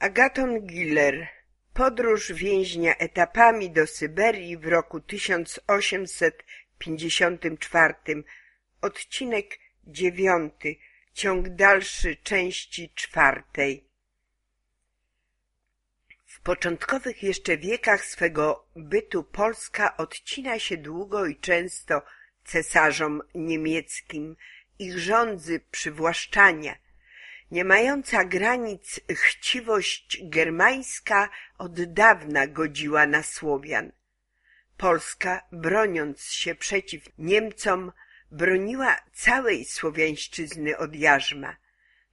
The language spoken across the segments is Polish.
Agaton Giller Podróż więźnia etapami do Syberii w roku 1854 Odcinek dziewiąty Ciąg dalszy części czwartej. W początkowych jeszcze wiekach swego bytu Polska odcina się długo i często cesarzom niemieckim. Ich rządzy przywłaszczania – nie mająca granic chciwość germańska od dawna godziła na Słowian. Polska, broniąc się przeciw Niemcom, broniła całej słowiańszczyzny od jarzma.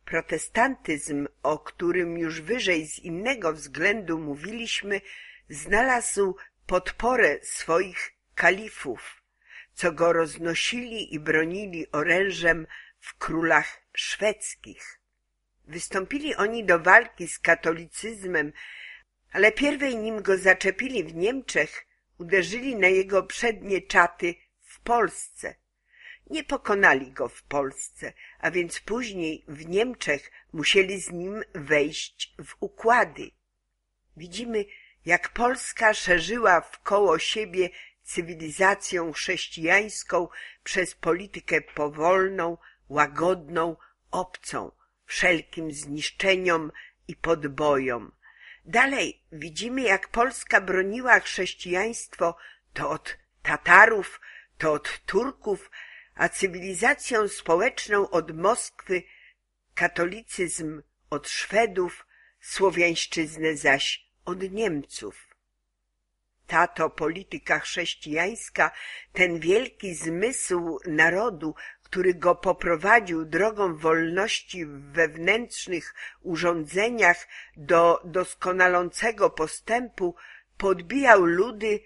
Protestantyzm, o którym już wyżej z innego względu mówiliśmy, znalazł podporę swoich kalifów, co go roznosili i bronili orężem w królach szwedzkich. Wystąpili oni do walki z katolicyzmem, ale pierwej nim go zaczepili w Niemczech, uderzyli na jego przednie czaty w Polsce. Nie pokonali go w Polsce, a więc później w Niemczech musieli z nim wejść w układy. Widzimy, jak Polska szerzyła wkoło siebie cywilizacją chrześcijańską przez politykę powolną, łagodną, obcą, wszelkim zniszczeniom i podbojom. Dalej widzimy, jak Polska broniła chrześcijaństwo to od Tatarów, to od Turków, a cywilizacją społeczną od Moskwy, katolicyzm od Szwedów, słowiańszczyznę zaś od Niemców. Tato polityka chrześcijańska, ten wielki zmysł narodu, który go poprowadził drogą wolności w wewnętrznych urządzeniach do doskonalącego postępu, podbijał ludy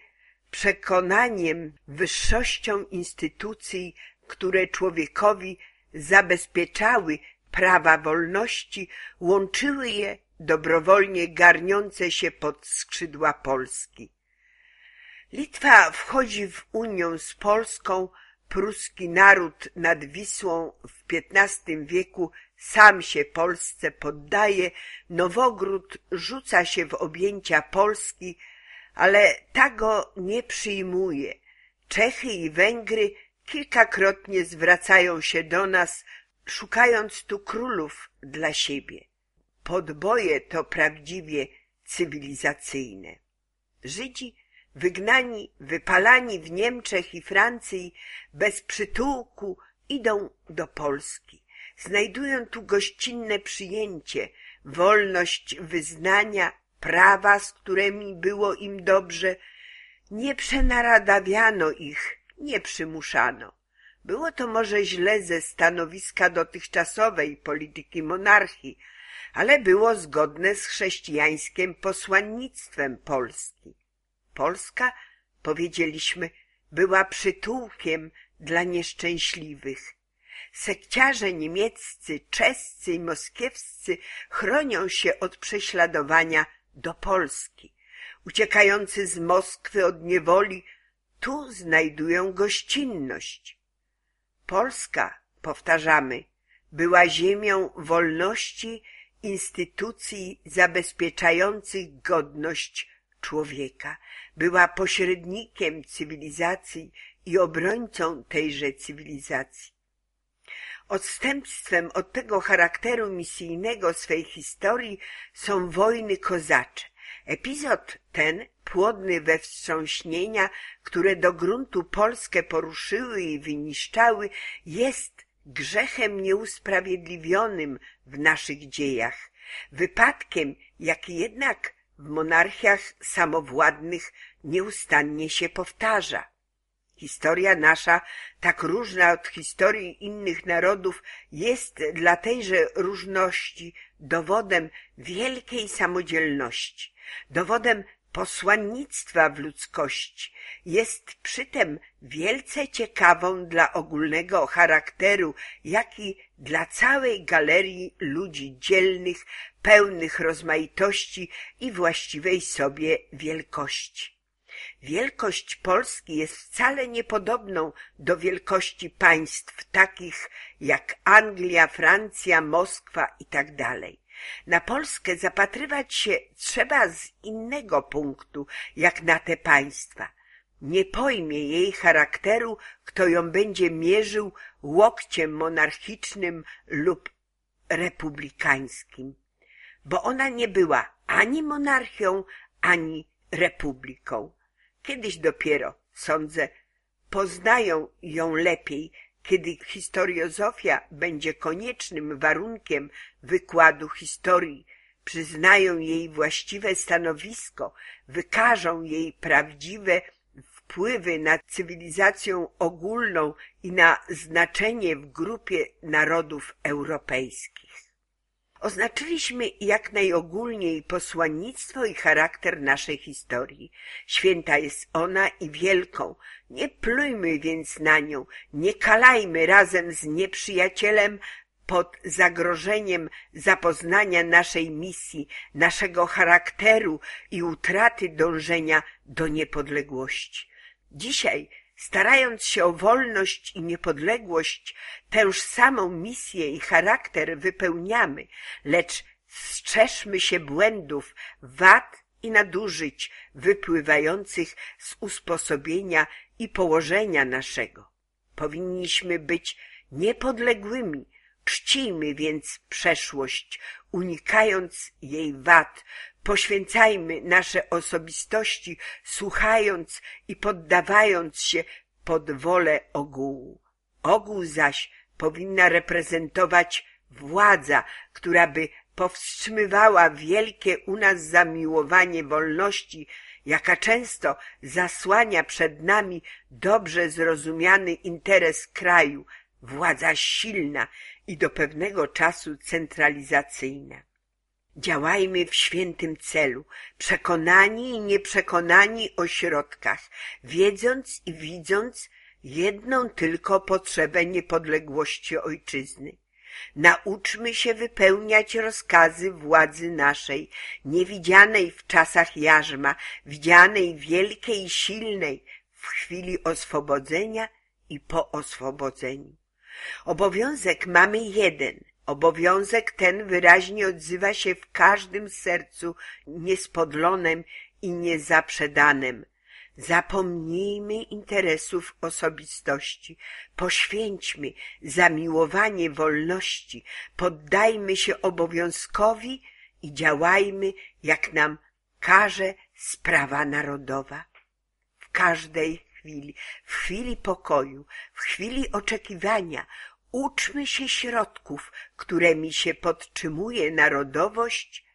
przekonaniem, wyższością instytucji, które człowiekowi zabezpieczały prawa wolności, łączyły je dobrowolnie garniące się pod skrzydła Polski. Litwa wchodzi w Unię z Polską pruski naród nad Wisłą w XV wieku sam się Polsce poddaje, Nowogród rzuca się w objęcia Polski, ale ta go nie przyjmuje. Czechy i Węgry kilkakrotnie zwracają się do nas, szukając tu królów dla siebie. Podboje to prawdziwie cywilizacyjne. Żydzi wygnani, wypalani w Niemczech i Francji, bez przytułku, idą do Polski. Znajdują tu gościnne przyjęcie, wolność wyznania, prawa, z którymi było im dobrze. Nie przenaradawiano ich, nie przymuszano. Było to może źle ze stanowiska dotychczasowej polityki monarchii, ale było zgodne z chrześcijańskim posłannictwem Polski. Polska, powiedzieliśmy, była przytułkiem dla nieszczęśliwych. Sekciarze niemieccy, czescy i moskiewscy chronią się od prześladowania do Polski. Uciekający z Moskwy od niewoli tu znajdują gościnność. Polska, powtarzamy, była ziemią wolności instytucji zabezpieczających godność człowieka, była pośrednikiem cywilizacji i obrońcą tejże cywilizacji. Odstępstwem od tego charakteru misyjnego swej historii są wojny kozacze. Epizod ten, płodny we wstrząśnienia, które do gruntu Polskę poruszyły i wyniszczały, jest grzechem nieusprawiedliwionym w naszych dziejach, wypadkiem, jaki jednak w monarchiach samowładnych nieustannie się powtarza. Historia nasza, tak różna od historii innych narodów, jest dla tejże różności dowodem wielkiej samodzielności, dowodem posłannictwa w ludzkości. Jest przytem wielce ciekawą dla ogólnego charakteru, jak i dla całej galerii ludzi dzielnych, pełnych rozmaitości i właściwej sobie wielkości. Wielkość Polski jest wcale niepodobną do wielkości państw takich jak Anglia, Francja, Moskwa itd. Na Polskę zapatrywać się trzeba z innego punktu, jak na te państwa. Nie pojmie jej charakteru, kto ją będzie mierzył łokciem monarchicznym lub republikańskim, bo ona nie była ani monarchią, ani republiką. Kiedyś dopiero, sądzę, poznają ją lepiej, kiedy historiozofia będzie koniecznym warunkiem wykładu historii, przyznają jej właściwe stanowisko, wykażą jej prawdziwe wpływy na cywilizację ogólną i na znaczenie w grupie narodów europejskich. Oznaczyliśmy jak najogólniej posłannictwo i charakter naszej historii. Święta jest ona i wielką. Nie plujmy więc na nią, nie kalajmy razem z nieprzyjacielem pod zagrożeniem zapoznania naszej misji, naszego charakteru i utraty dążenia do niepodległości. Dzisiaj Starając się o wolność i niepodległość, tęż samą misję i charakter wypełniamy, lecz strzeżmy się błędów, wad i nadużyć wypływających z usposobienia i położenia naszego. Powinniśmy być niepodległymi, czcijmy więc przeszłość, unikając jej wad, Poświęcajmy nasze osobistości, słuchając i poddawając się pod wolę ogółu. Ogół zaś powinna reprezentować władza, która by powstrzymywała wielkie u nas zamiłowanie wolności, jaka często zasłania przed nami dobrze zrozumiany interes kraju, władza silna i do pewnego czasu centralizacyjna. Działajmy w świętym celu, przekonani i nieprzekonani o środkach, wiedząc i widząc jedną tylko potrzebę niepodległości ojczyzny. Nauczmy się wypełniać rozkazy władzy naszej, niewidzianej w czasach jarzma, widzianej wielkiej i silnej w chwili oswobodzenia i po oswobodzeniu. Obowiązek mamy jeden – Obowiązek ten wyraźnie odzywa się w każdym sercu niespodlonem i niezaprzedanym. Zapomnijmy interesów osobistości, poświęćmy zamiłowanie wolności, poddajmy się obowiązkowi i działajmy, jak nam każe sprawa narodowa. W każdej chwili, w chwili pokoju, w chwili oczekiwania Uczmy się środków, którymi się podtrzymuje narodowość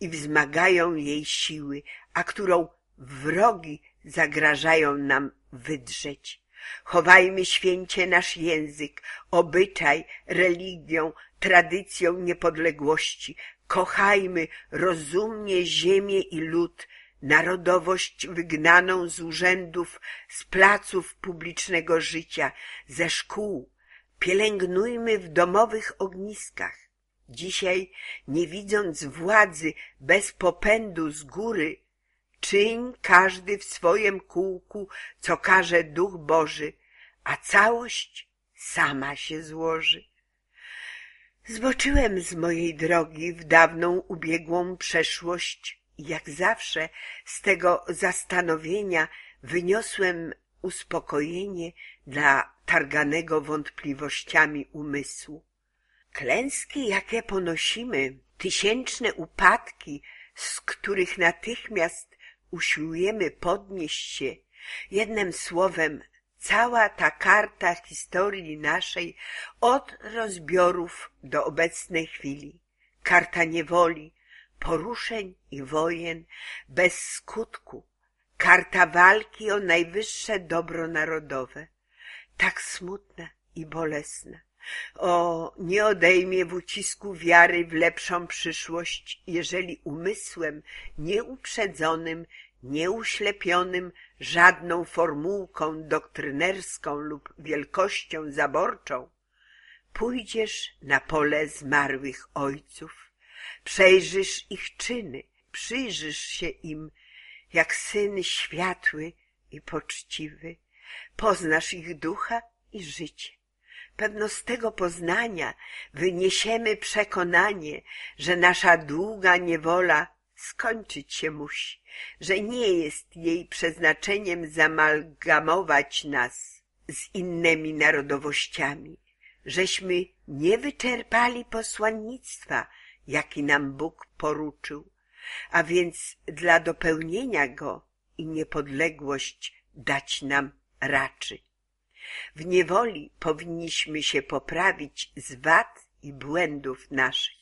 i wzmagają jej siły, a którą wrogi zagrażają nam wydrzeć. Chowajmy święcie nasz język, obyczaj, religię, tradycją niepodległości. Kochajmy rozumnie ziemię i lud, narodowość wygnaną z urzędów, z placów publicznego życia, ze szkół, Pielęgnujmy w domowych ogniskach. Dzisiaj, nie widząc władzy bez popędu z góry, czyń każdy w swojem kółku, co każe Duch Boży, a całość sama się złoży. Zboczyłem z mojej drogi w dawną ubiegłą przeszłość i jak zawsze z tego zastanowienia wyniosłem uspokojenie dla targanego wątpliwościami umysłu. Klęski, jakie ponosimy, tysięczne upadki, z których natychmiast usiłujemy podnieść się, jednym słowem cała ta karta historii naszej od rozbiorów do obecnej chwili, karta niewoli, poruszeń i wojen bez skutku, karta walki o najwyższe dobro narodowe, tak smutne i bolesne. O, nie odejmie w ucisku wiary w lepszą przyszłość, jeżeli umysłem nieuprzedzonym, nieuślepionym żadną formułką doktrynerską lub wielkością zaborczą, pójdziesz na pole zmarłych ojców, przejrzysz ich czyny, przyjrzysz się im jak syn światły i poczciwy, poznasz ich ducha i życie. Pewno z tego poznania wyniesiemy przekonanie, że nasza długa niewola skończyć się musi, że nie jest jej przeznaczeniem zamalgamować nas z innymi narodowościami, żeśmy nie wyczerpali posłannictwa, jaki nam Bóg poruczył, a więc dla dopełnienia go i niepodległość dać nam raczy. W niewoli powinniśmy się poprawić z wad i błędów naszych.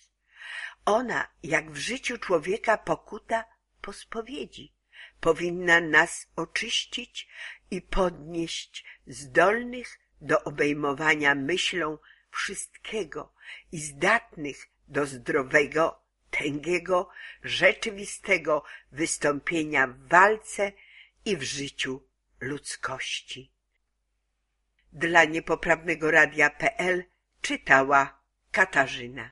Ona, jak w życiu człowieka pokuta po spowiedzi, powinna nas oczyścić i podnieść zdolnych do obejmowania myślą wszystkiego i zdatnych do zdrowego, tęgiego, rzeczywistego wystąpienia w walce i w życiu ludzkości. Dla niepoprawnego radia.pl czytała Katarzyna.